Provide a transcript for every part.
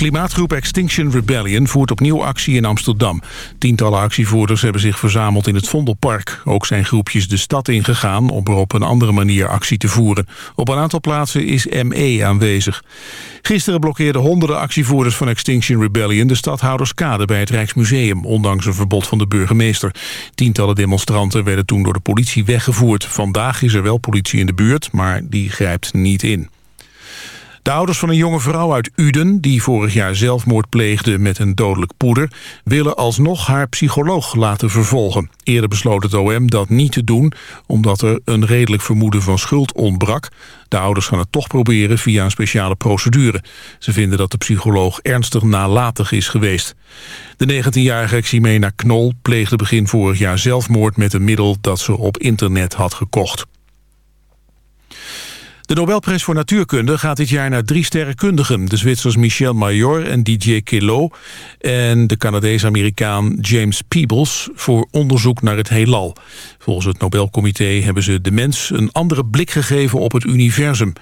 Klimaatgroep Extinction Rebellion voert opnieuw actie in Amsterdam. Tientallen actievoerders hebben zich verzameld in het Vondelpark. Ook zijn groepjes de stad ingegaan om er op een andere manier actie te voeren. Op een aantal plaatsen is ME aanwezig. Gisteren blokkeerden honderden actievoerders van Extinction Rebellion... de stadhouderskade bij het Rijksmuseum, ondanks een verbod van de burgemeester. Tientallen demonstranten werden toen door de politie weggevoerd. Vandaag is er wel politie in de buurt, maar die grijpt niet in. De ouders van een jonge vrouw uit Uden... die vorig jaar zelfmoord pleegde met een dodelijk poeder... willen alsnog haar psycholoog laten vervolgen. Eerder besloot het OM dat niet te doen... omdat er een redelijk vermoeden van schuld ontbrak. De ouders gaan het toch proberen via een speciale procedure. Ze vinden dat de psycholoog ernstig nalatig is geweest. De 19-jarige Ximena Knol pleegde begin vorig jaar zelfmoord... met een middel dat ze op internet had gekocht. De Nobelprijs voor Natuurkunde gaat dit jaar naar drie sterrenkundigen. De Zwitsers Michel Major en DJ Queloz en de Canadees-Amerikaan James Peebles voor onderzoek naar het heelal. Volgens het Nobelcomité hebben ze de mens een andere blik gegeven op het universum.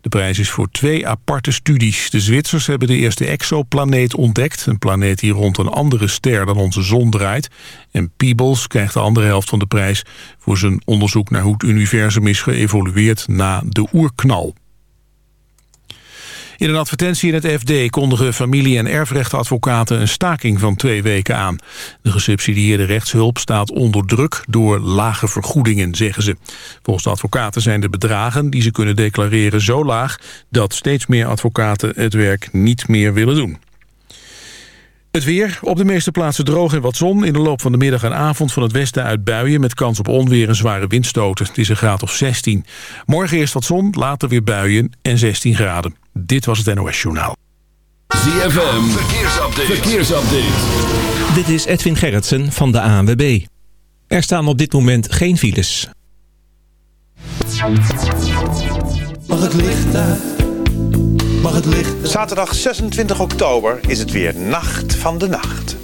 De prijs is voor twee aparte studies. De Zwitsers hebben de eerste exoplaneet ontdekt, een planeet die rond een andere ster dan onze zon draait. En Peebles krijgt de andere helft van de prijs voor zijn onderzoek naar hoe het universum is geëvolueerd na de oerknal. In een advertentie in het FD kondigen familie- en erfrechtadvocaten een staking van twee weken aan. De gesubsidieerde rechtshulp staat onder druk door lage vergoedingen, zeggen ze. Volgens de advocaten zijn de bedragen die ze kunnen declareren zo laag... dat steeds meer advocaten het werk niet meer willen doen. Het weer. Op de meeste plaatsen droog en wat zon. In de loop van de middag en avond van het westen uit buien... met kans op onweer en zware windstoten. Het is een graad of 16. Morgen eerst wat zon, later weer buien en 16 graden. Dit was het NOS Journaal. ZFM. Verkeersupdate. Verkeersupdate. Dit is Edwin Gerritsen van de ANWB. Er staan op dit moment geen files. Mag het licht uit? Mag het licht Zaterdag 26 oktober is het weer Nacht van de Nacht.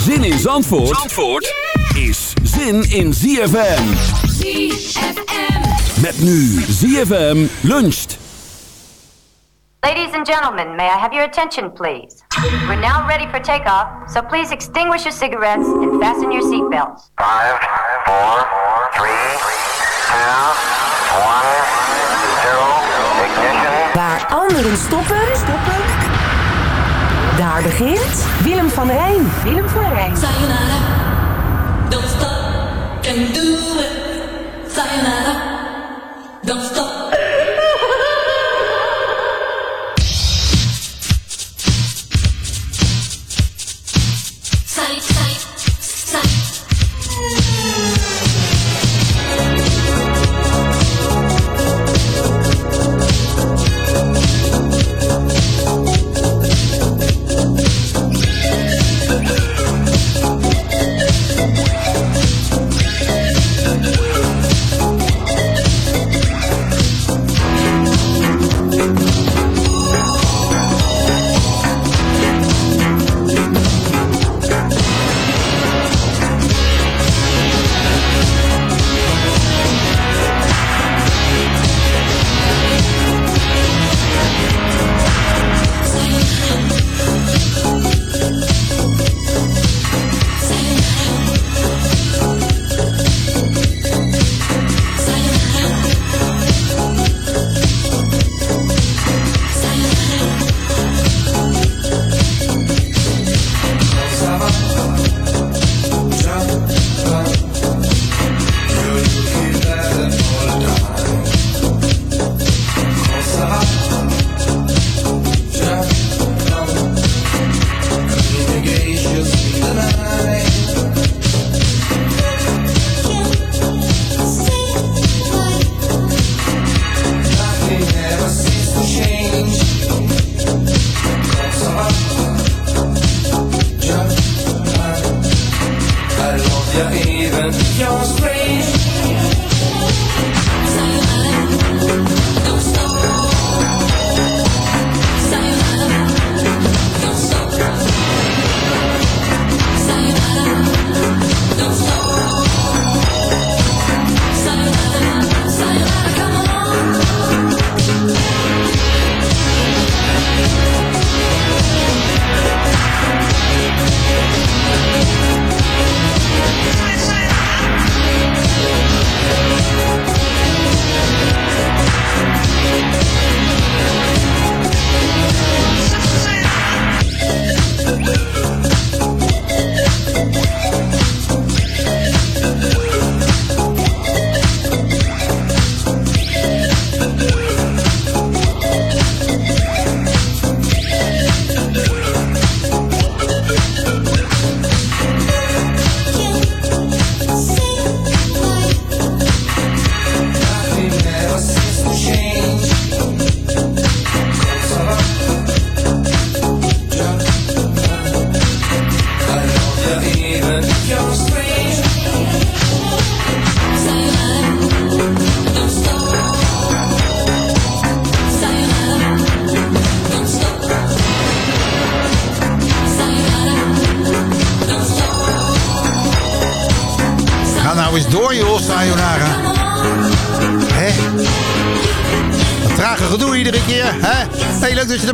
Zin in Zandvoort, Zandvoort is zin in ZFM. ZFM. Met nu ZFM luncht. Ladies and gentlemen, may I have your attention, please? We're now ready for takeoff, so please extinguish your cigarettes and fasten your seatbelts. Five, four, three, two, one, zero, ignition. Waar anderen stoppen, stoppen. Daar begint Willem van Rijn. Willem van Rijn. Sayonara. Don't stop. Can do it. Sayonara. Don't stop.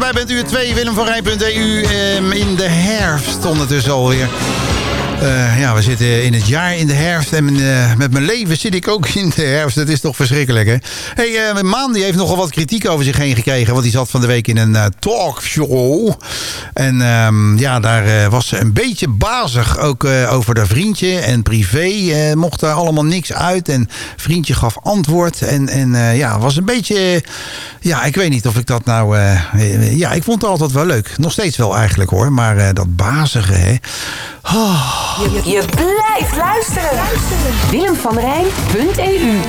Erbij bent. Uur 2, Willem Rijn.eu ehm, in de herfst ondertussen alweer. Eh, ja, we zitten in het jaar in de herfst. En eh, met mijn leven zit ik ook in de herfst. Dat is toch verschrikkelijk, hè? hey, uh, Maan die heeft nogal wat kritiek over zich heen gekregen. Want die zat van de week in een talkshow. En ehm, ja, daar was ze een beetje bazig. Ook over haar vriendje en privé. mocht daar allemaal niks uit. En vriendje gaf antwoord. En, en ja, was een beetje... ja, ik weet niet of ik dat nou... ja, ik vond het altijd wel leuk. Nog steeds wel eigenlijk, hoor. Maar dat bazige, hè... Oh. Je, je blijft luisteren. Willem van Rijn.eu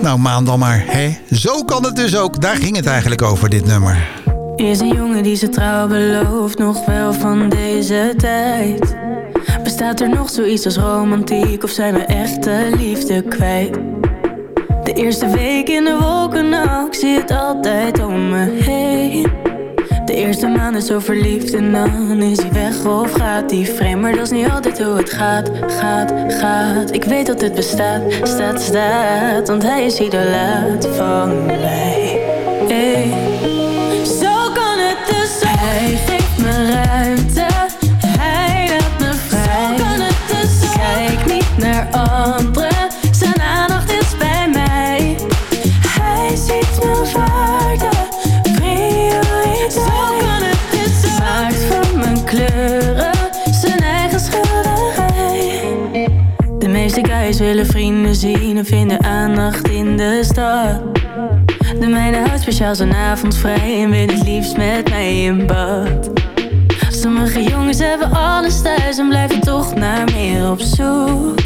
Nou, maan dan maar, hè? Zo kan het dus ook. Daar ging het eigenlijk over, dit nummer. Is een jongen die ze trouw belooft nog wel van deze tijd? Bestaat er nog zoiets als romantiek of zijn we echte liefde kwijt? De eerste week in de wolken, nou, ik zie het altijd om me heen. De eerste maand is zo verliefd en dan is hij weg of gaat hij vreemd. Maar dat is niet altijd hoe het gaat, gaat, gaat. Ik weet dat het bestaat, staat, staat. Want hij is idolaat van mij. Hey. Zien en vinden aandacht in de stad. De mijne houdt speciaal zijn avond vrij en wil het liefst met mij in bad. Sommige jongens hebben alles thuis en blijven op zoek.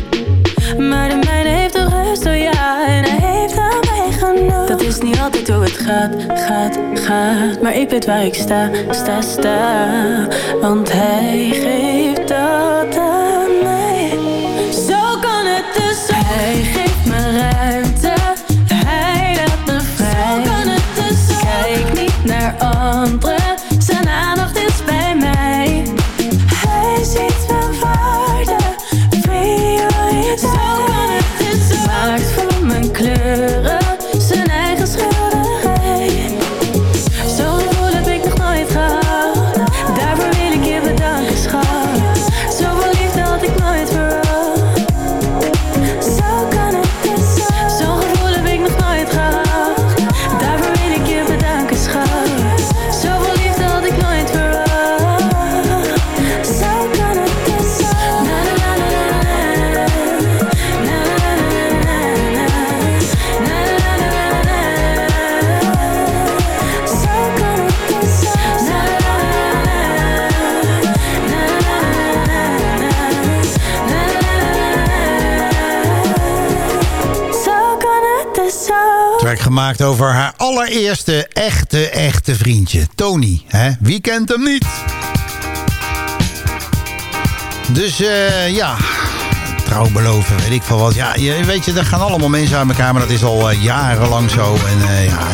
Maar de mijne heeft de rust, oh ja, en hij heeft aan mij genoeg. Dat is niet altijd hoe het gaat, gaat, gaat. Maar ik weet waar ik sta, sta, sta. Want hij geeft dat hey Track gemaakt over haar allereerste echte, echte vriendje. Tony, hè? Wie kent hem niet? Dus eh, ja, trouw beloven, weet ik veel wat. Ja, je, weet je, er gaan allemaal mensen uit elkaar, maar dat is al eh, jarenlang zo. En eh, ja,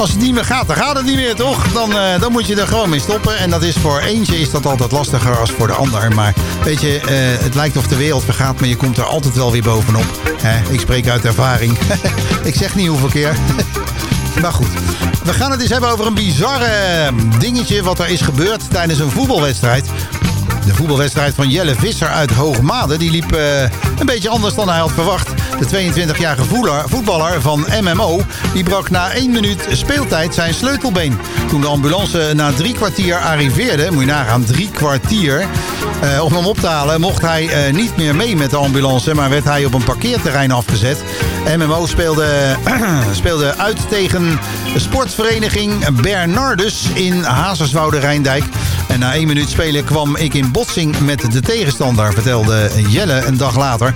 als het niet meer gaat, dan gaat het niet meer, toch? Dan, eh, dan moet je er gewoon mee stoppen. En dat is voor eentje is dat altijd lastiger als voor de ander. Maar weet je, eh, het lijkt of de wereld vergaat, maar je komt er altijd wel weer bovenop. Ik spreek uit ervaring. ik zeg niet hoeveel keer. maar goed, we gaan het eens hebben over een bizarre dingetje wat er is gebeurd tijdens een voetbalwedstrijd. De voetbalwedstrijd van Jelle Visser uit Hoogmade... die liep eh, een beetje anders dan hij had verwacht. De 22-jarige voetballer- van MMO... die brak na één minuut speeltijd zijn sleutelbeen. Toen de ambulance na drie kwartier arriveerde... moet je nagaan, drie kwartier... eh, om hem op te halen mocht hij eh, niet meer mee met de ambulance... maar werd hij op een parkeerterrein afgezet. MMO speelde, speelde uit tegen sportvereniging Bernardus in Hazerswoude Rijndijk... En na één minuut spelen kwam ik in botsing met de tegenstander, vertelde Jelle een dag later.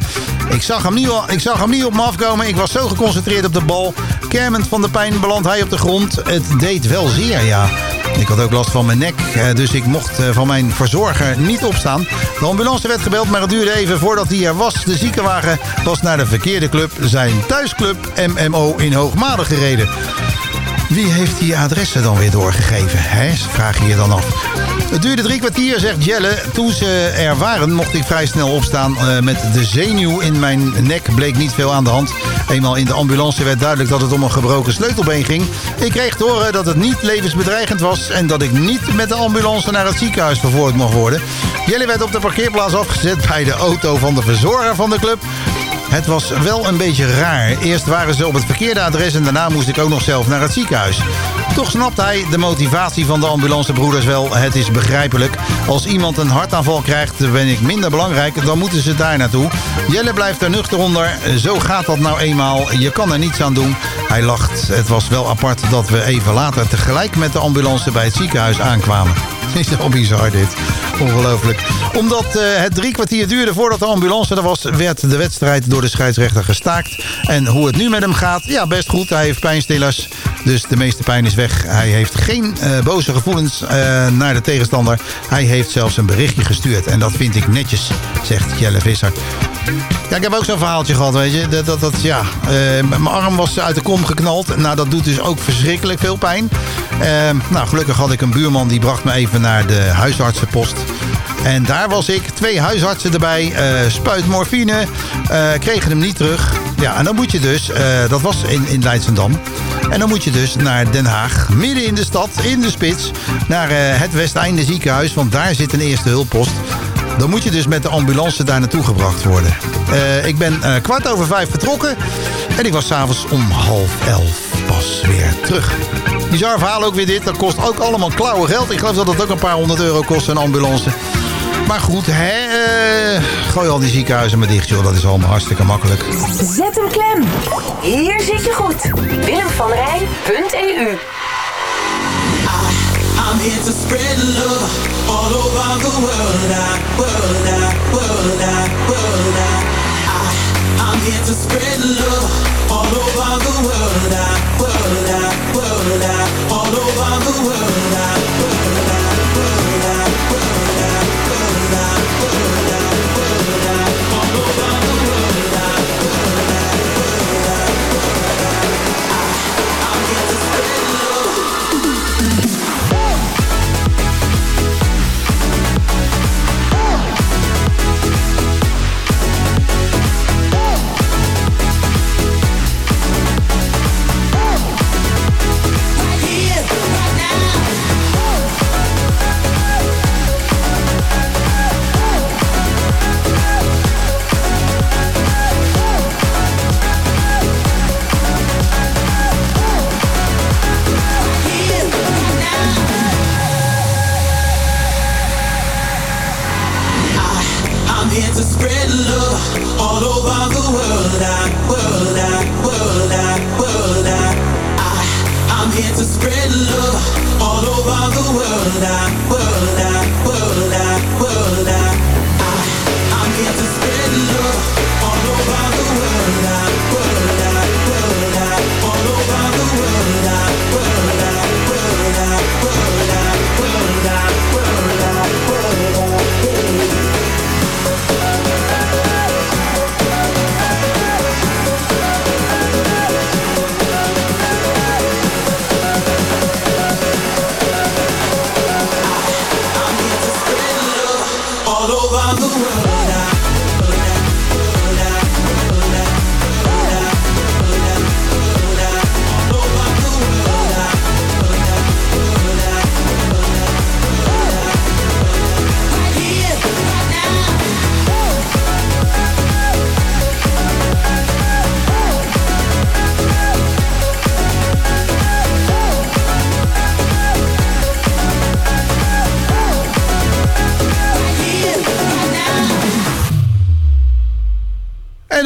Ik zag hem niet, ik zag hem niet op me afkomen. Ik was zo geconcentreerd op de bal. Kermend van de pijn belandt hij op de grond. Het deed wel zeer, ja. Ik had ook last van mijn nek, eh, dus ik mocht eh, van mijn verzorger niet opstaan. De ambulance werd gebeld, maar het duurde even voordat hij er was. De ziekenwagen was naar de verkeerde club, zijn thuisclub MMO in Hoogmade gereden. Wie heeft die adressen dan weer doorgegeven? Hè? Vraag je dan af. Het duurde drie kwartier, zegt Jelle. Toen ze er waren, mocht ik vrij snel opstaan. Eh, met de zenuw in mijn nek bleek niet veel aan de hand. Eenmaal in de ambulance werd duidelijk dat het om een gebroken sleutelbeen ging. Ik kreeg te horen dat het niet levensbedreigend was... en dat ik niet met de ambulance naar het ziekenhuis vervoerd mocht worden. Jelle werd op de parkeerplaats afgezet bij de auto van de verzorger van de club. Het was wel een beetje raar. Eerst waren ze op het verkeerde adres en daarna moest ik ook nog zelf naar het ziekenhuis. Toch snapt hij de motivatie van de ambulancebroeders wel. Het is begrijpelijk. Als iemand een hartaanval krijgt, ben ik minder belangrijk. Dan moeten ze daar naartoe. Jelle blijft er nuchter onder. Zo gaat dat nou eenmaal. Je kan er niets aan doen. Hij lacht. Het was wel apart dat we even later tegelijk met de ambulance bij het ziekenhuis aankwamen. Is wel bizar dit. Ongelooflijk. Omdat eh, het drie kwartier duurde voordat de ambulance er was... werd de wedstrijd door de scheidsrechter gestaakt. En hoe het nu met hem gaat? Ja, best goed. Hij heeft pijnstillers. Dus de meeste pijn is weg. Hij heeft geen eh, boze gevoelens eh, naar de tegenstander. Hij heeft zelfs een berichtje gestuurd. En dat vind ik netjes, zegt Jelle Visser. Ja, ik heb ook zo'n verhaaltje gehad, weet je. Dat, dat, dat, ja, eh, mijn arm was uit de kom geknald. Nou, dat doet dus ook verschrikkelijk veel pijn. Nou, gelukkig had ik een buurman die bracht me even naar de huisartsenpost. En daar was ik, twee huisartsen erbij, eh spuit morfine, eh, kregen hem niet terug. Ja, en dan moet je dus, eh, dat was in, in. En dan moet je dus naar Den Haag, midden in de stad, in de spits, naar het Westeinde ziekenhuis. Want daar zit een eerste hulppost. Dan moet je dus met de ambulance daar naartoe gebracht worden. Ik ben kwart over vijf vertrokken. En ik was s'avonds om half elf pas weer terug. Bizar verhaal ook weer dit. Dat kost ook allemaal klauwen geld. Ik geloof dat het ook een paar honderd euro kost, een ambulance. Maar goed, hè, eh, gooi al die ziekenhuizen maar dicht, joh. Dat is allemaal hartstikke makkelijk. Zet hem klem. Hier zit je goed. Willem van Rijn.eu I'm here to spread love all over the world. I, world, I, world, I, world, I, I, I'm here to spread love all over the world. I, world, I, world, I, all over the world. I, world, I,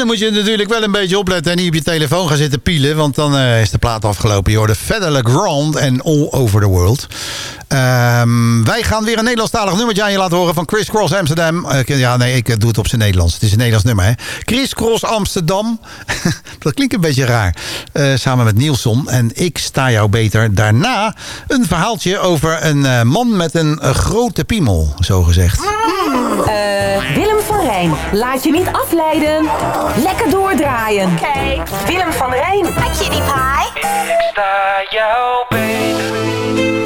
dan moet je natuurlijk wel een beetje opletten en niet op je telefoon gaan zitten pielen. Want dan eh, is de plaat afgelopen. Je hoorde Federle Grand en All Over the World. Ehm, wij gaan weer een Nederlandstalig nummertje aan je laten horen van Chris Cross Amsterdam. Eh, ja, nee, ik eh, doe het op zijn Nederlands. Het is een Nederlands nummer, hè. Chris Cross Amsterdam. Dat klinkt een beetje raar. Eh, samen met Nielsen. En ik sta jou beter. Daarna een verhaaltje over een eh, man met een grote piemel, zo gezegd. Eh, Willem van Rijn, laat je niet afleiden. Lekker doordraaien. Oké. Willem van Rijn. Had je die paai? Ik sta jou beter.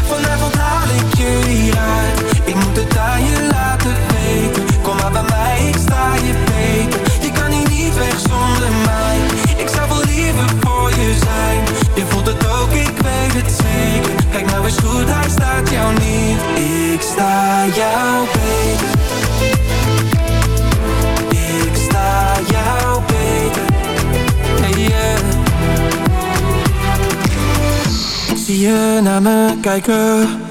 Ik moet het aan je laten weten. Kom maar bij mij, ik sta je beter. Je kan hier niet weg zonder mij. Ik zou wel liever voor je zijn. Je voelt het ook, ik weet het zeker. Kijk nou eens goed, hij staat jou niet. Ik sta jou beter. Ik sta jou beter. Hey, yeah. Zie je naar me kijken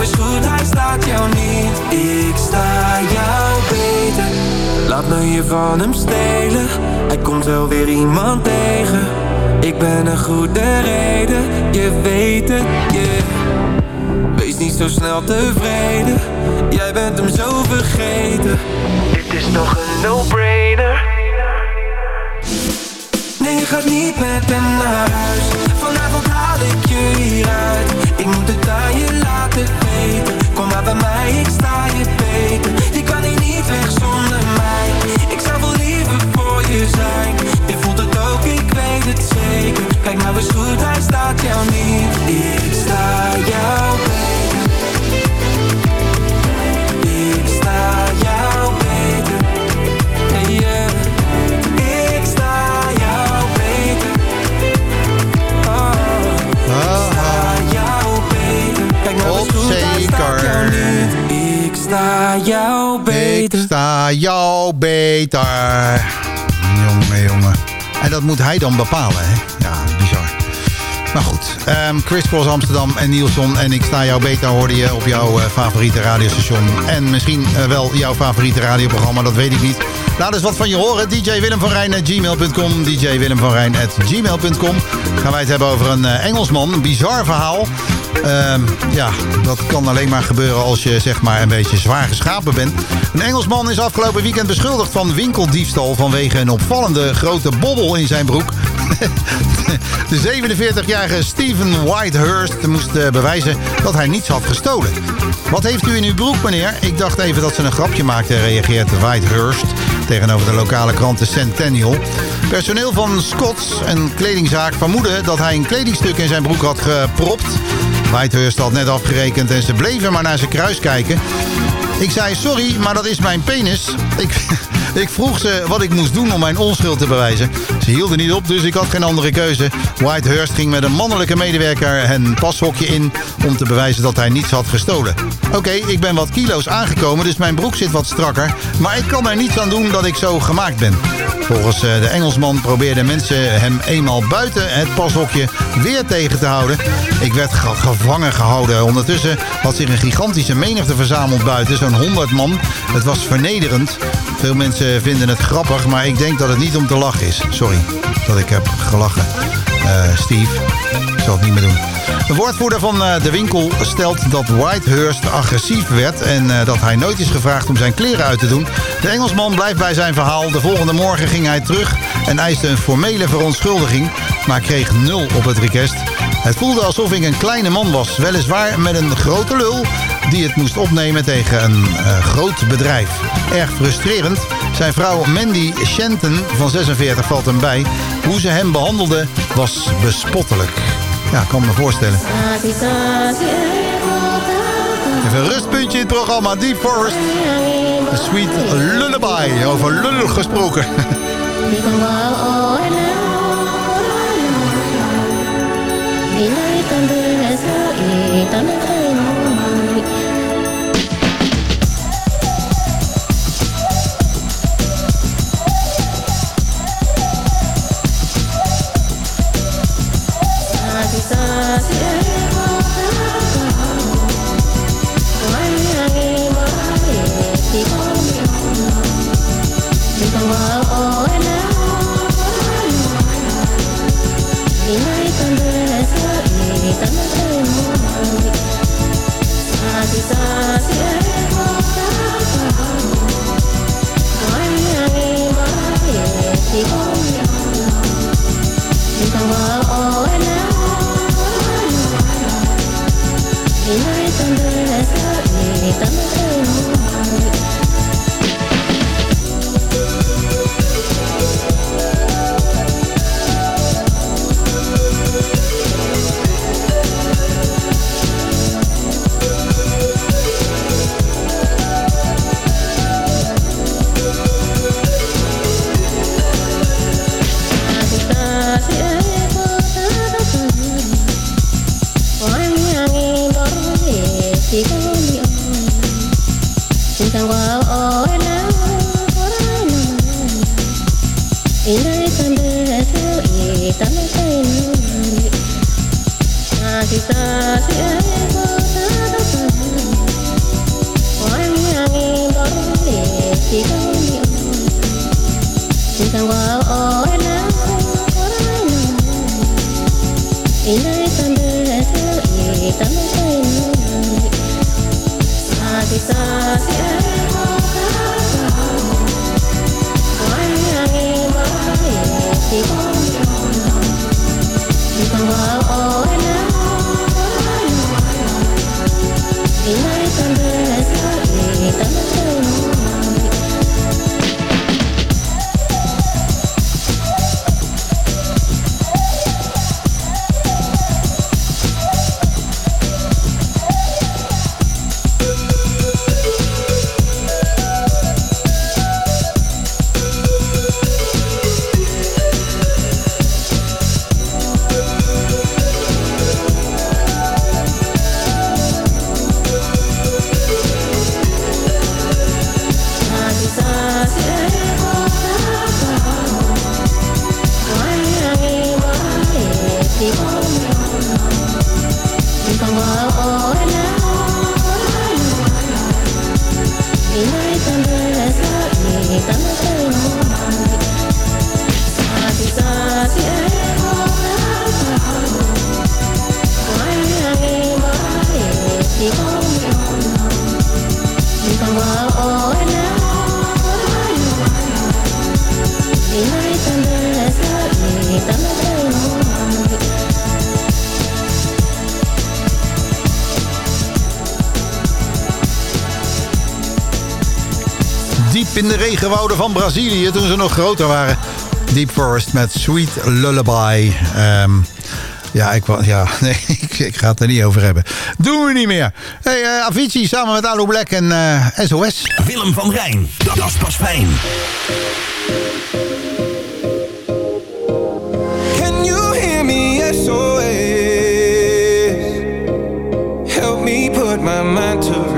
eens goed, hij staat jou niet. Ik sta jou beter. Laat me je van hem stelen. Hij komt wel weer iemand tegen. Ik ben een goede reden, je weet het, yeah. Wees niet zo snel tevreden, jij bent hem zo vergeten. Dit is toch een no-brainer. Gaat niet met hem naar huis. Vanavond haal ik je hieruit. Ik moet het aan je laten weten. Kom maar bij mij, ik sta je beter. Je kan hier niet weg zonder mij. Ik zou wel liever voor je zijn. Je voelt het ook, ik weet het zeker. Kijk nou eens goed, hij staat jou niet. Ik sta jou beter. Sta jou beter. Jongen, jongen. En dat moet hij dan bepalen, hè? Ja, bizar. Maar goed, ehm Chris Cross Amsterdam en Nielsen en ik sta jou beter hoorde je op jouw eh, favoriete radiostation. En misschien eh, wel jouw favoriete radioprogramma, dat weet ik niet. Laat eens wat van je horen. DJ Willem van Rijn at gmail.com. DJ Willem van Rijn at gmail.com. Gaan wij het hebben over een eh, Engelsman. Een bizar verhaal. Ehm, ja, dat kan alleen maar gebeuren als je zeg maar een beetje zwaar geschapen bent. Een Engelsman is afgelopen weekend beschuldigd van winkeldiefstal vanwege een opvallende grote bobbel in zijn broek. De 47-jarige Stephen Whitehurst moest eh, bewijzen dat hij niets had gestolen. Wat heeft u in uw broek, meneer? Ik dacht even dat ze een grapje maakte, reageert Whitehurst tegenover de lokale krant The Centennial. Personeel van Scott's, een kledingzaak, vermoedde dat hij een kledingstuk in zijn broek had gepropt. Whitehurst had net afgerekend en ze bleven maar naar zijn kruis kijken. Ik zei, sorry, maar dat is mijn penis. Ik, ik vroeg ze wat ik moest doen om mijn onschuld te bewijzen. Ze hielden niet op, dus ik had geen andere keuze. Whitehurst ging met een mannelijke medewerker een pashokje in... om te bewijzen dat hij niets had gestolen. Oké, ik ben wat kilo's aangekomen, dus mijn broek zit wat strakker. Maar ik kan er niets aan doen dat ik zo gemaakt ben. Volgens eh, de Engelsman probeerden mensen hem eenmaal buiten het pashokje weer tegen te houden. Ik werd ge- gevangen gehouden. Ondertussen had zich een gigantische menigte verzameld buiten, zo'n 100 man. Het was vernederend. Veel mensen vinden het grappig, maar ik denk dat het niet om te lachen is. Sorry dat ik heb gelachen. Eh, Steve, ik zal het niet meer doen. De woordvoerder van eh, de winkel stelt dat Whitehurst agressief werd... en eh, dat hij nooit is gevraagd om zijn kleren uit te doen. De Engelsman blijft bij zijn verhaal. De volgende morgen ging hij terug en eiste een formele verontschuldiging... maar kreeg nul op het request. Het voelde alsof ik een kleine man was. Weliswaar met een grote lul die het moest opnemen tegen een eh, groot bedrijf. Erg frustrerend. Zijn vrouw Mandy Shenton van 46 valt hem bij. Hoe ze hem behandelde was bespottelijk. Ja, kan me voorstellen. Even een rustpuntje in het programma. Deep Forest. A Sweet Lullaby. Over lul gesproken. い来い感じがすいたね in de regenwouden van Brazilië toen ze nog groter waren. Deep Forest met Sweet Lullaby. Ehm, ja, ik, ja nee, ik, ik ga het er niet over hebben. Doen we niet meer. Hey, eh, Avicii samen met Alu Black en eh, SOS. Willem van Rijn, dat is pas fijn. Can you hear me? SOS. Help me put my mind to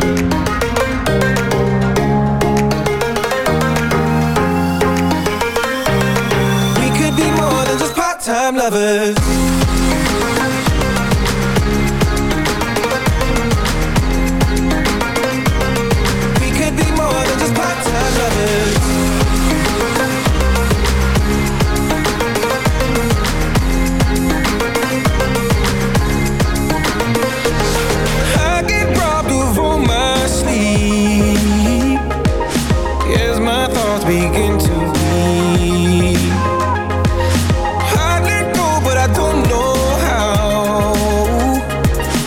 Begin to weave. I let go, but I don't know how.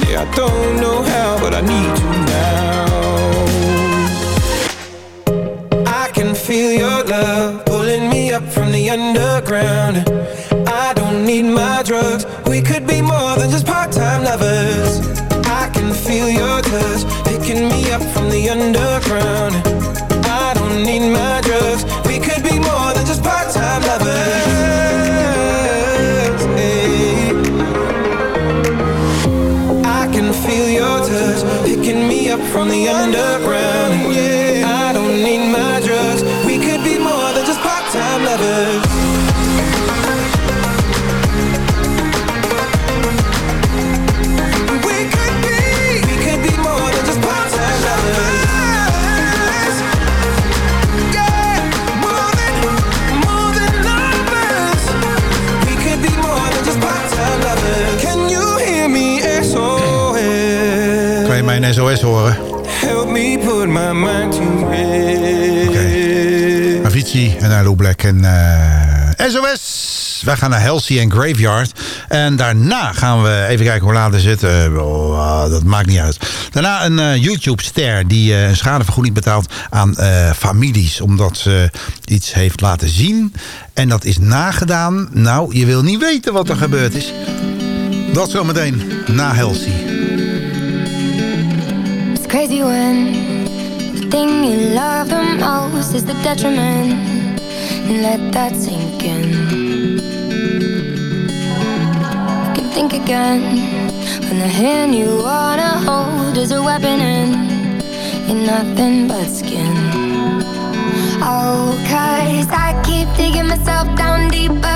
Yeah, I don't know how, but I need you now. I can feel your love pulling me up from the underground. I don't need my drugs. SOS. Horen? Help me put my mind to rest. Avicii en Alu Black en eh, SOS. Wij gaan naar Halsey en Graveyard. En daarna gaan we even kijken hoe laat is het. Eh, oh, dat maakt niet uit. Daarna een eh, YouTube-ster die eh, een schadevergoeding betaalt aan eh, families. Omdat ze iets heeft laten zien. En dat is nagedaan. Nou, je wil niet weten wat er gebeurd is. Dat zometeen na Halsey. Crazy when the thing you love the most is the detriment. Let that sink in. Give think again. When the hand you wanna hold is a weapon and you're nothing but skin. Oh, cause I keep digging myself down deeper.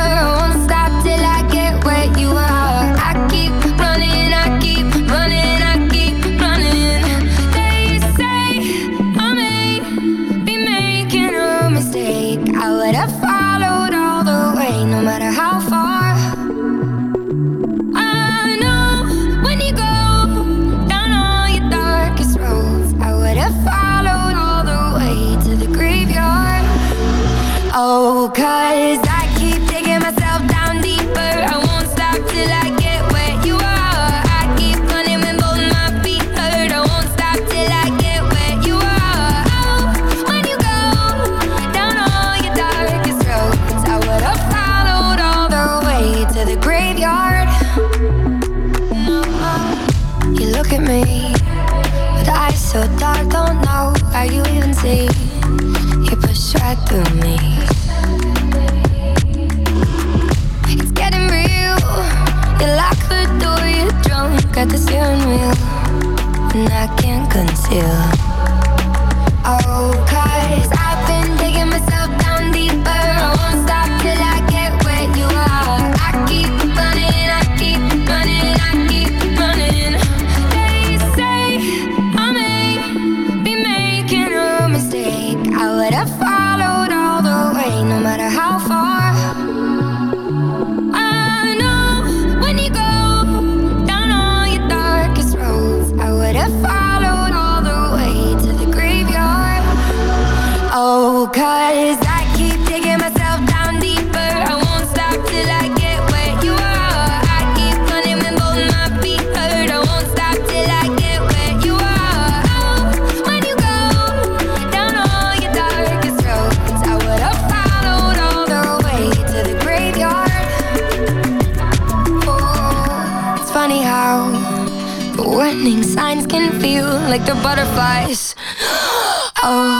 Warning signs can feel like they're butterflies. Oh,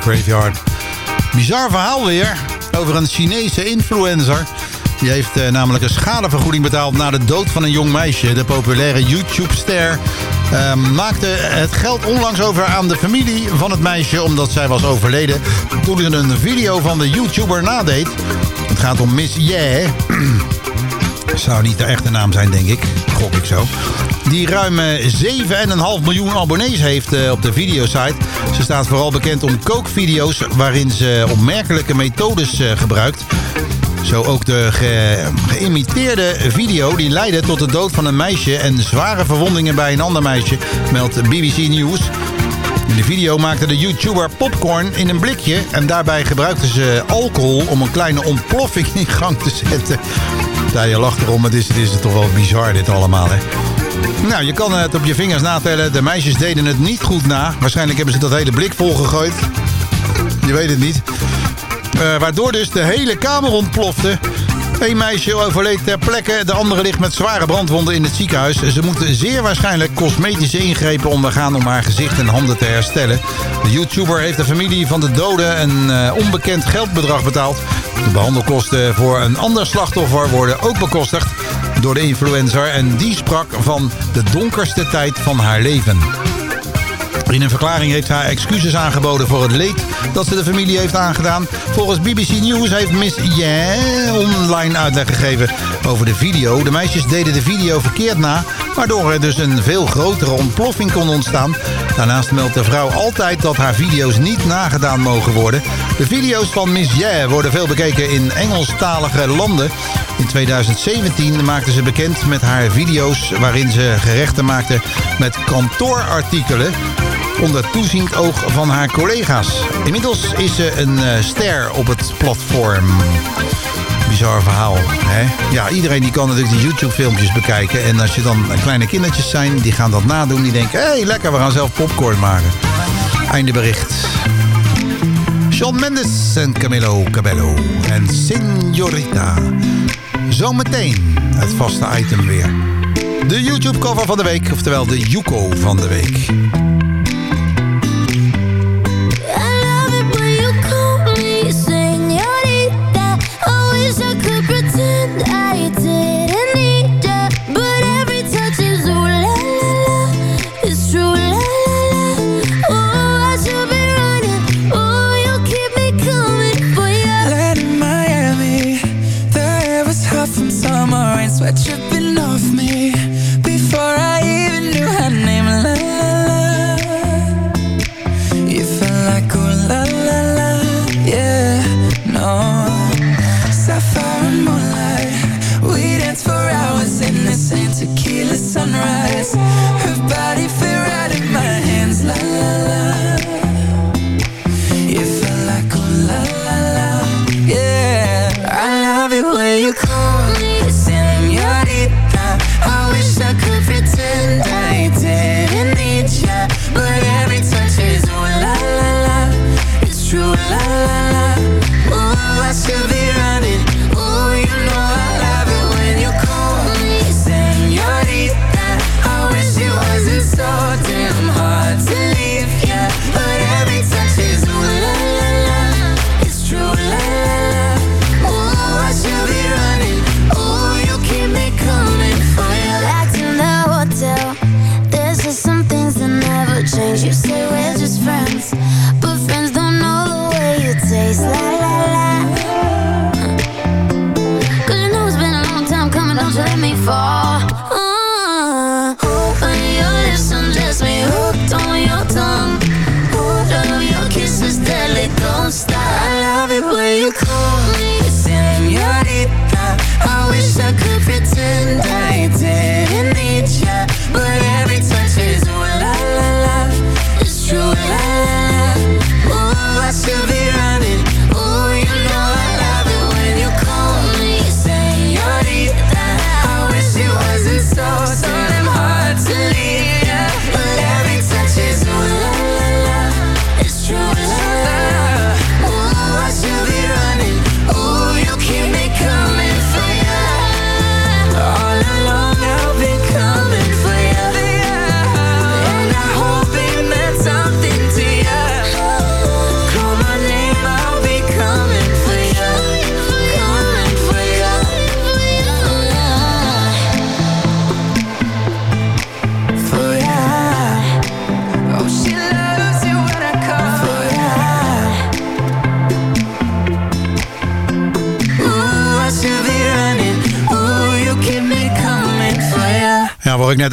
Graveyard. Bizar verhaal weer over een Chinese influencer. Die heeft eh, namelijk een schadevergoeding betaald na de dood van een jong meisje. De populaire YouTube-ster eh, maakte het geld onlangs over aan de familie van het meisje... omdat zij was overleden toen ze een video van de YouTuber nadeed. Het gaat om Miss Yeah. Zou niet de echte naam zijn, denk ik. Gok ik zo. Die ruim eh, 7,5 miljoen abonnees heeft eh, op de videosite. Ze staat vooral bekend om kookvideo's waarin ze opmerkelijke methodes eh, gebruikt. Zo ook de ge- geïmiteerde video die leidde tot de dood van een meisje... en zware verwondingen bij een ander meisje, meldt BBC News. In de video maakte de YouTuber popcorn in een blikje... en daarbij gebruikte ze alcohol om een kleine ontploffing in gang te zetten. Ja, je lacht erom, maar dit is, dit is toch wel bizar dit allemaal, hè? Nou, je kan het op je vingers natellen. De meisjes deden het niet goed na. Waarschijnlijk hebben ze dat hele blik volgegooid. Je weet het niet. Eh, waardoor dus de hele kamer ontplofte. Eén meisje overleed ter plekke. De andere ligt met zware brandwonden in het ziekenhuis. Ze moeten zeer waarschijnlijk cosmetische ingrepen ondergaan... om haar gezicht en handen te herstellen. De YouTuber heeft de familie van de dode een eh, onbekend geldbedrag betaald. De behandelkosten voor een ander slachtoffer worden ook bekostigd door de influencer. En die sprak van de donkerste tijd van haar leven. In een verklaring heeft haar excuses aangeboden voor het leed dat ze de familie heeft aangedaan. Volgens BBC News heeft Miss Yeah online uitleg gegeven over de video. De meisjes deden de video verkeerd na, waardoor er dus een veel grotere ontploffing kon ontstaan. Daarnaast meldt de vrouw altijd dat haar video's niet nagedaan mogen worden. De video's van Miss Yeah worden veel bekeken in Engelstalige landen. In 2017 maakte ze bekend met haar video's waarin ze gerechten maakte met kantoorartikelen onder toeziend oog van haar collega's. Inmiddels is ze een eh, ster op het platform. Bizar verhaal, hè? Ja, iedereen die kan natuurlijk die YouTube-filmpjes bekijken. En als je dan kleine kindertjes zijn, die gaan dat nadoen. Die denken, hé, hey, lekker, we gaan zelf popcorn maken. Einde bericht. Sean Mendes en Camilo Cabello en Signorita. Zometeen het vaste item weer. De YouTube cover van de week, oftewel de Yuko van de week.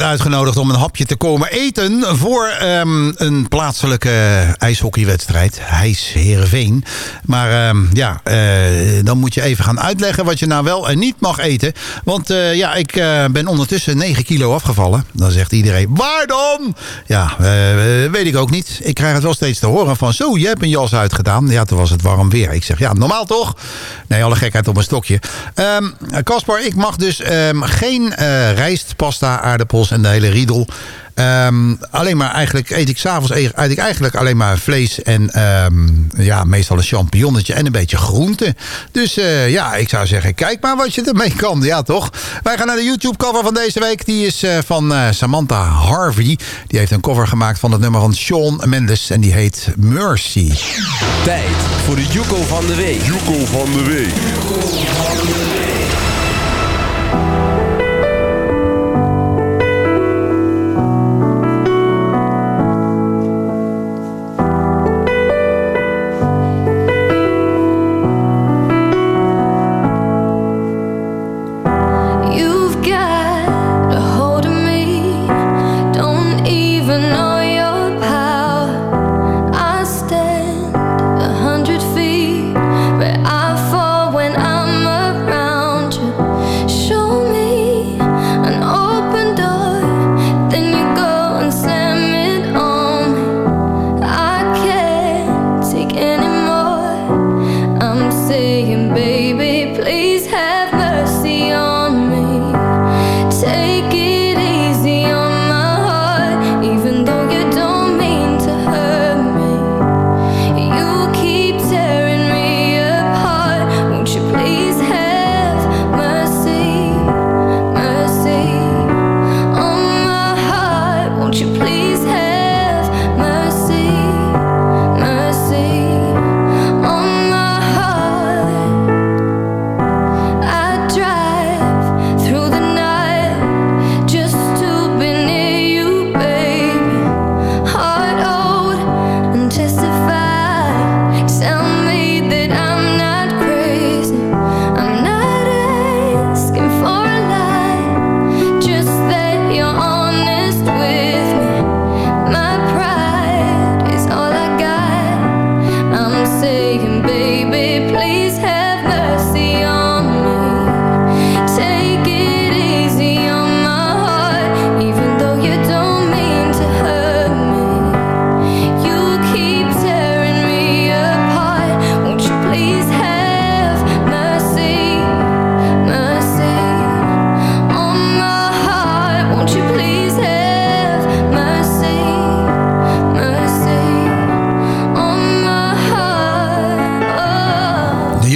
Uitgenodigd om een hapje te komen eten... voor ehm, een plaatselijke ijshockeywedstrijd. Heis Heerenveen. Maar ehm, ja, eh, dan moet je even gaan uitleggen... wat je nou wel en niet mag eten. Want eh, ja, ik eh, ben ondertussen 9 kilo afgevallen. Dan zegt iedereen, waar dan? Ja, weet ik ook niet. Ik krijg het wel steeds te horen van... zo, je hebt een jas uitgedaan. Ja, toen was het warm weer. Ik zeg, ja, normaal toch? Nee, alle gekheid op een stokje. Ehm, Caspar, ik mag dus geen eh, rijst, pasta, aardappels en de hele riedel. Ehm, alleen maar eigenlijk eet ik s'avonds eet ik eigenlijk alleen maar vlees en ehm, ja, meestal een champignonnetje en een beetje groente. Dus eh, ja, ik zou zeggen, kijk maar wat je ermee kan. Ja, toch? Wij gaan naar de YouTube cover van deze week. Die is eh, van eh, Samantha Harvey. Die heeft een cover gemaakt van het nummer van Sean Mendes en die heet Mercy. Tijd voor de Yuko van de week. Yuko van de week. You've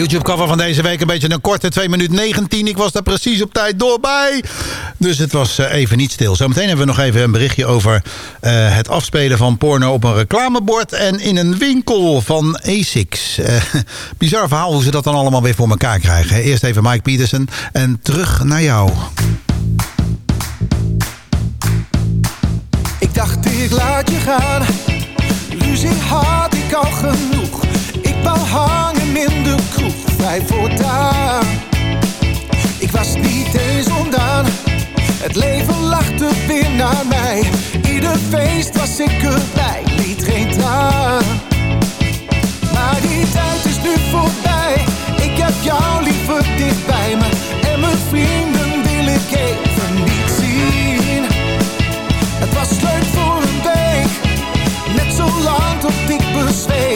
heart? De YouTube-cover van deze week een beetje een korte 2 minuten 19. Ik was daar precies op tijd doorbij. Dus het was eh, even niet stil. Zometeen hebben we nog even een berichtje over eh, het afspelen van porno op een reclamebord en in een winkel van ASICS. Eh, bizar verhaal hoe ze dat dan allemaal weer voor elkaar krijgen. Eerst even Mike Peterson en terug naar jou. Ik dacht ik laat je gaan Ruzie had ik al genoeg wou hangen in de kroeg Vrij voortaan. Ik was niet eens ondaan Het leven lachte weer naar mij. Ieder feest was ik erbij Liet geen traan. Maar die tijd is nu voorbij Ik heb jou liever dicht bij me. En mijn vrienden wil ik even niet zien. Het was leuk voor een week, net zo lang tot ik bezweek.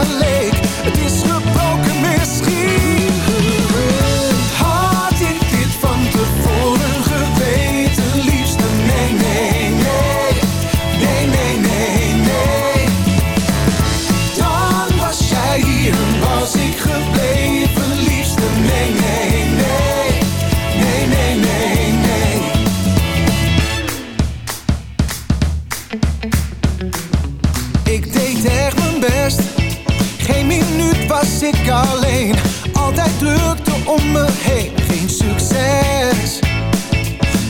my leg ik alleen. Altijd drukte om me heen. Geen succes.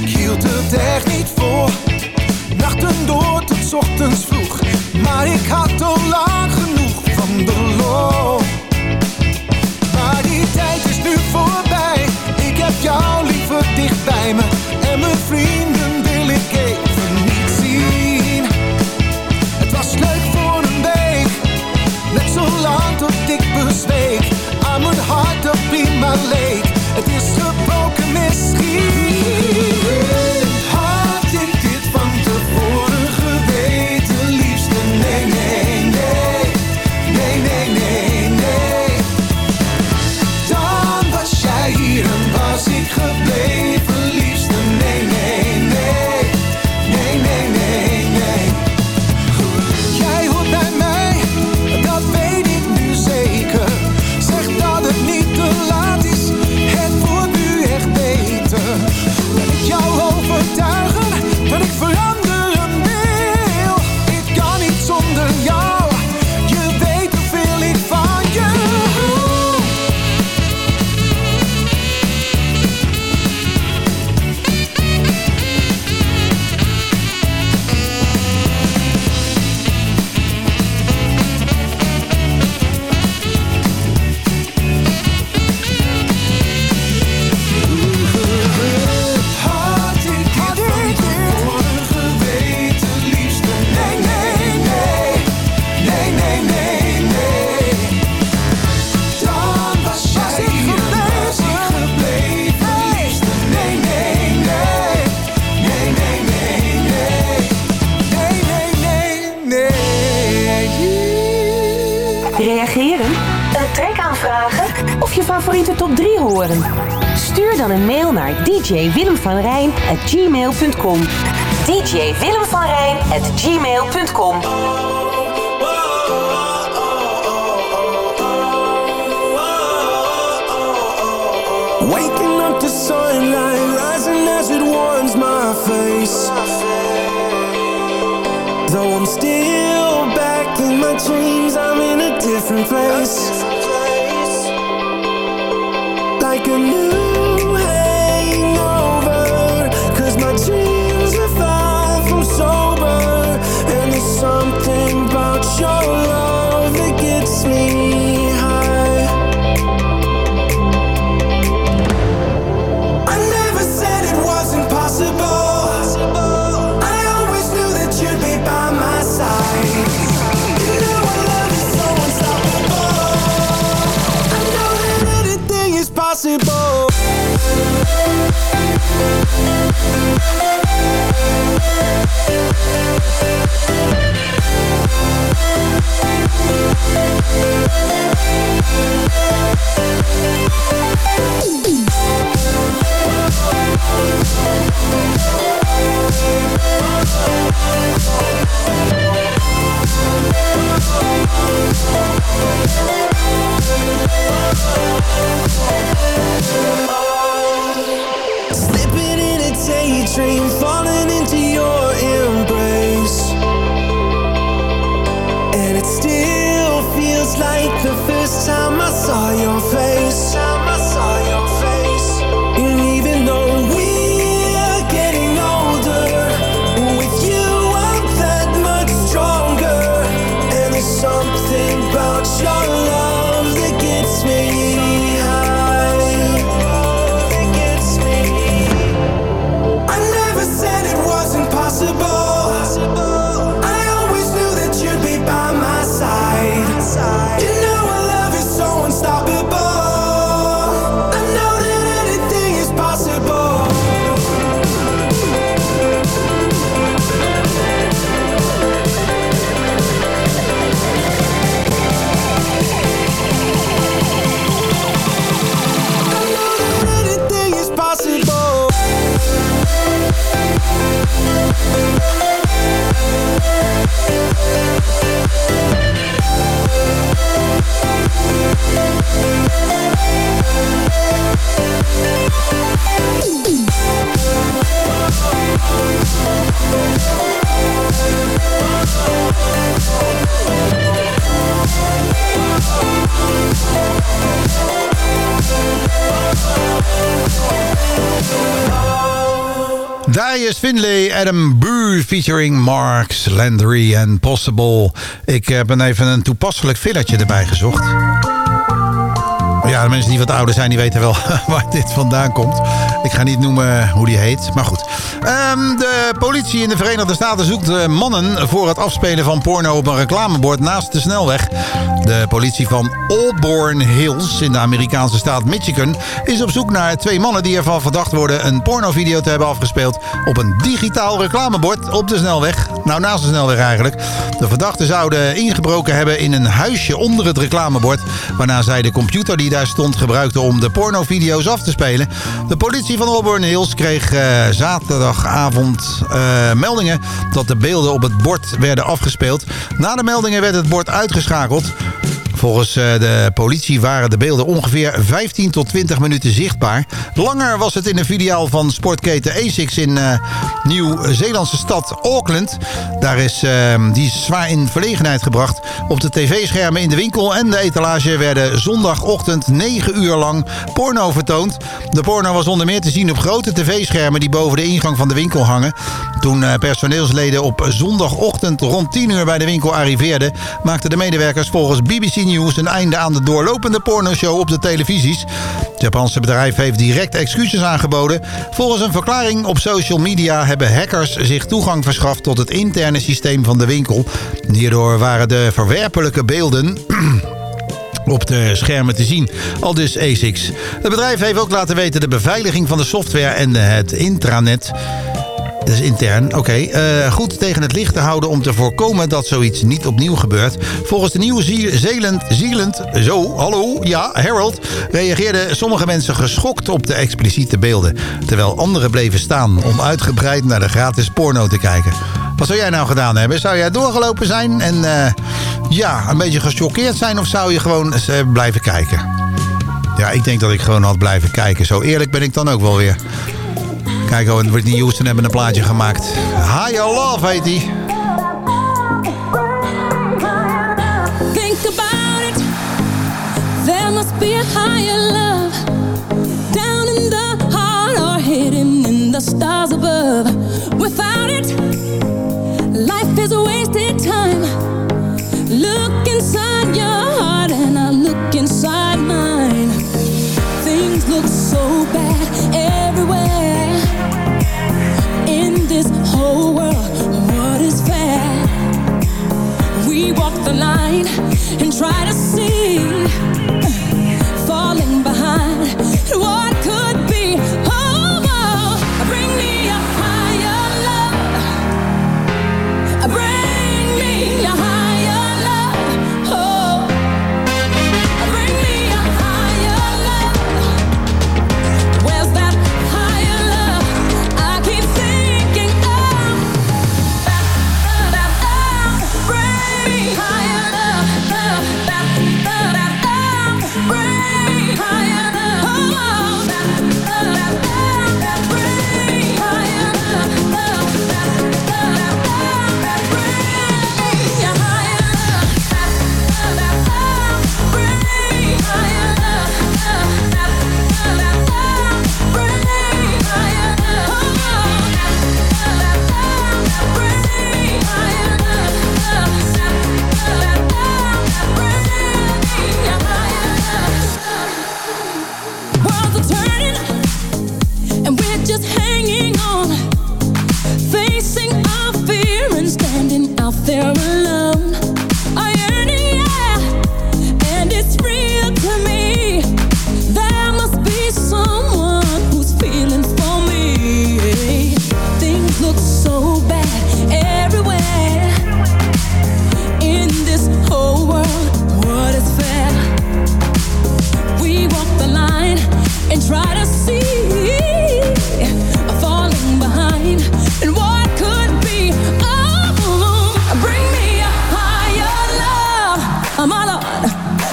Ik hield het echt niet voor. Nachten door tot ochtends vroeg. Maar ik had al lang genoeg van de lol. Maar die tijd is nu voorbij. Ik heb jou liever dicht bij me. En mijn vrienden naar djwillemvanrijn.gmail.com djwillemvanrijn.gmail.com Waking up to sunlight, rising as it warms my face. Though I'm still back in my dreams, I'm in a different place. Like a new Slipping daydream, falling into your embrace. And it still feels like the first time I saw your face. Adam Boo featuring Marks, Landry en Possible. Ik heb een even een toepasselijk filletje erbij gezocht. Ja, de mensen die wat ouder zijn, die weten wel waar dit vandaan komt. Ik ga niet noemen hoe die heet, maar goed. Ehm, de politie in de Verenigde Staten zoekt eh, mannen voor het afspelen van porno op een reclamebord naast de snelweg. De politie van Auburn Hills in de Amerikaanse staat Michigan is op zoek naar twee mannen die ervan verdacht worden een pornovideo te hebben afgespeeld op een digitaal reclamebord op de snelweg. Nou, naast de snelweg eigenlijk. De verdachten zouden ingebroken hebben in een huisje onder het reclamebord, waarna zij de computer die daar stond gebruikten om de pornovideo's af te spelen. De politie van Auburn Hills kreeg eh, zaterdagavond eh, meldingen dat de beelden op het bord werden afgespeeld. Na de meldingen werd het bord uitgeschakeld. Volgens eh, de politie waren de beelden ongeveer 15 tot 20 minuten zichtbaar. Langer was het in een filiaal van sportketen ASICS in eh, Nieuw-Zeelandse stad Auckland. Daar is, eh, die zwaar in verlegenheid gebracht. Op de tv-schermen in de winkel en de etalage werden zondagochtend 9 uur lang porno vertoond. De porno was onder meer te zien op grote tv-schermen die boven de ingang van de winkel hangen. Toen eh, personeelsleden op zondagochtend rond 10 uur bij de winkel arriveerden... maakten de medewerkers volgens BBC News een einde aan de doorlopende pornoshow op de televisies. Het Japanse bedrijf heeft direct excuses aangeboden. Volgens een verklaring op social media hebben hackers zich toegang verschaft tot het interne systeem van de winkel. Hierdoor waren de verwerpelijke beelden op de schermen te zien. Al dus ASICS. Het bedrijf heeft ook laten weten de beveiliging van de software en het intranet... Dat is intern. Oké. Eh, goed tegen het licht te houden om te voorkomen dat zoiets niet opnieuw gebeurt. Volgens de Nieuwe Zeeland, Zeeland, zo, hallo, ja, Harold... reageerden sommige mensen geschokt op de expliciete beelden... terwijl anderen bleven staan om uitgebreid naar de gratis porno te kijken. Wat zou jij nou gedaan hebben? Zou jij doorgelopen zijn en eh, ja, een beetje gechoqueerd zijn... of zou je gewoon eh, blijven kijken? Ja, ik denk dat ik gewoon had blijven kijken. Zo eerlijk ben ik dan ook wel weer. Kijk, oh, en Whitney Houston hebben een plaatje gemaakt. Higher Love heet die. Think about it. There must be a higher love. Down in the heart or hidden in the stars above.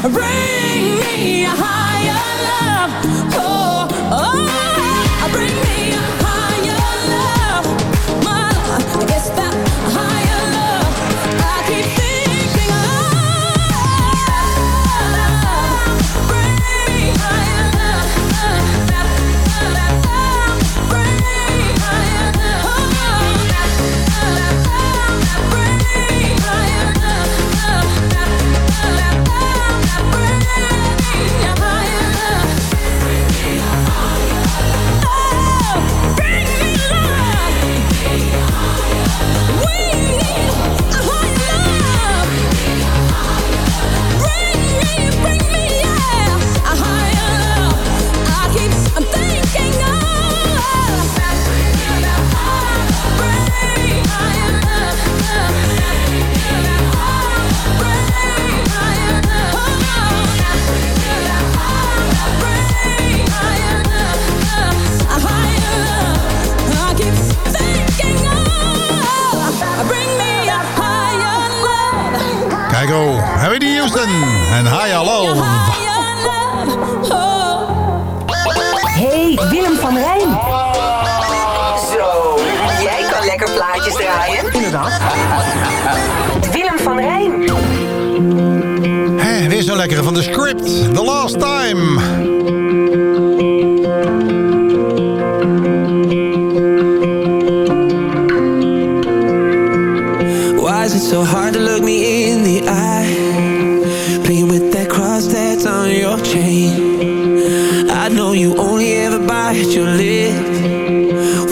Bring me higher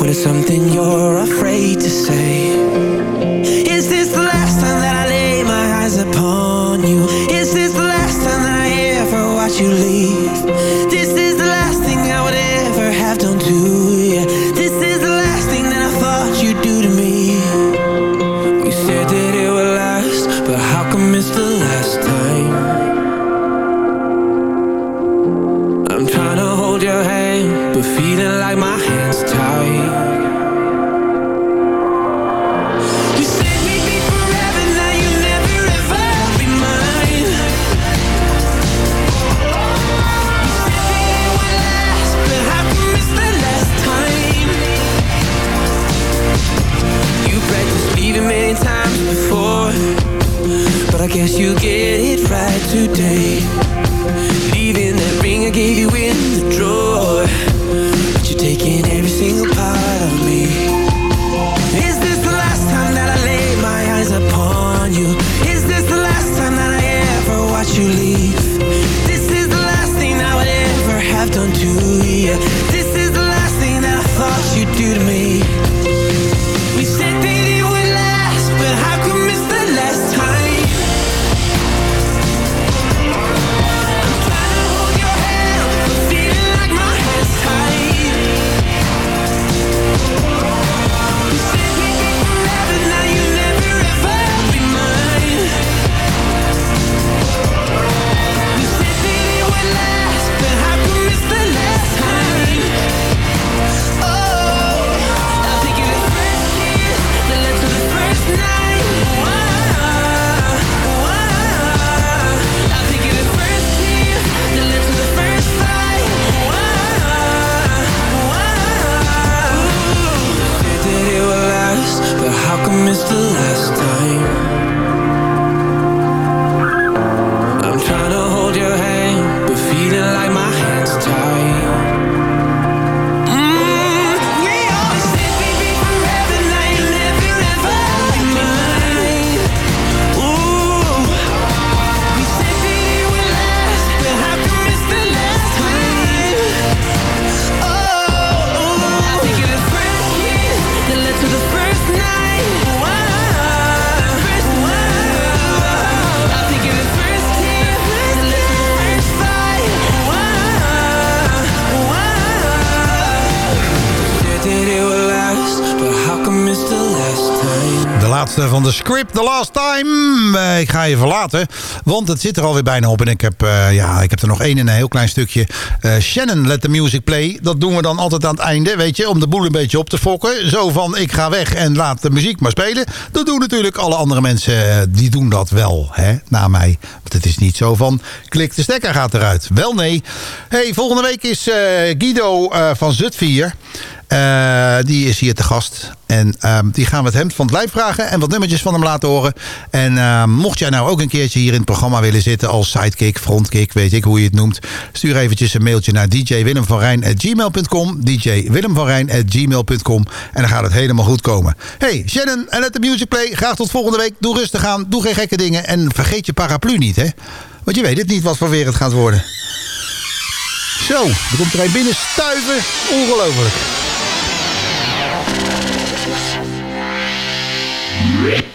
But it's something you're afraid to say? Van de script, The Last Time. Eh, ik ga je verlaten, want het zit er alweer bijna op. En ik heb, eh, ja, ik heb er nog één in een heel klein stukje. Eh, Shannon, let the music play. Dat doen we dan altijd aan het einde, weet je. Om de boel een beetje op te fokken. Zo van, ik ga weg en laat de muziek maar spelen. Dat doen natuurlijk alle andere mensen. die doen dat wel, hè, na mij. Want het is niet zo van, klik de stekker gaat eruit. Wel nee. Hey, volgende week is Guido van Zutphen eh, die is hier te gast. En ehm, die gaan we het hemd van het lijf vragen. En wat nummertjes van hem laten horen. En ehm, mocht jij nou ook een keertje hier in het programma willen zitten. Als sidekick, frontkick, weet ik hoe je het noemt. Stuur eventjes een mailtje naar djwillemvanrijn.gmail.com djwillemvanrijn.gmail.com En dan gaat het helemaal goed komen. Hey, Shannon en The Music Play. Graag tot volgende week. Doe rustig aan. Doe geen gekke dingen. En vergeet je paraplu niet, hè. Want je weet het niet wat voor weer het gaat worden. Zo, er komt er een binnen stuiven. Ongelooflijk. We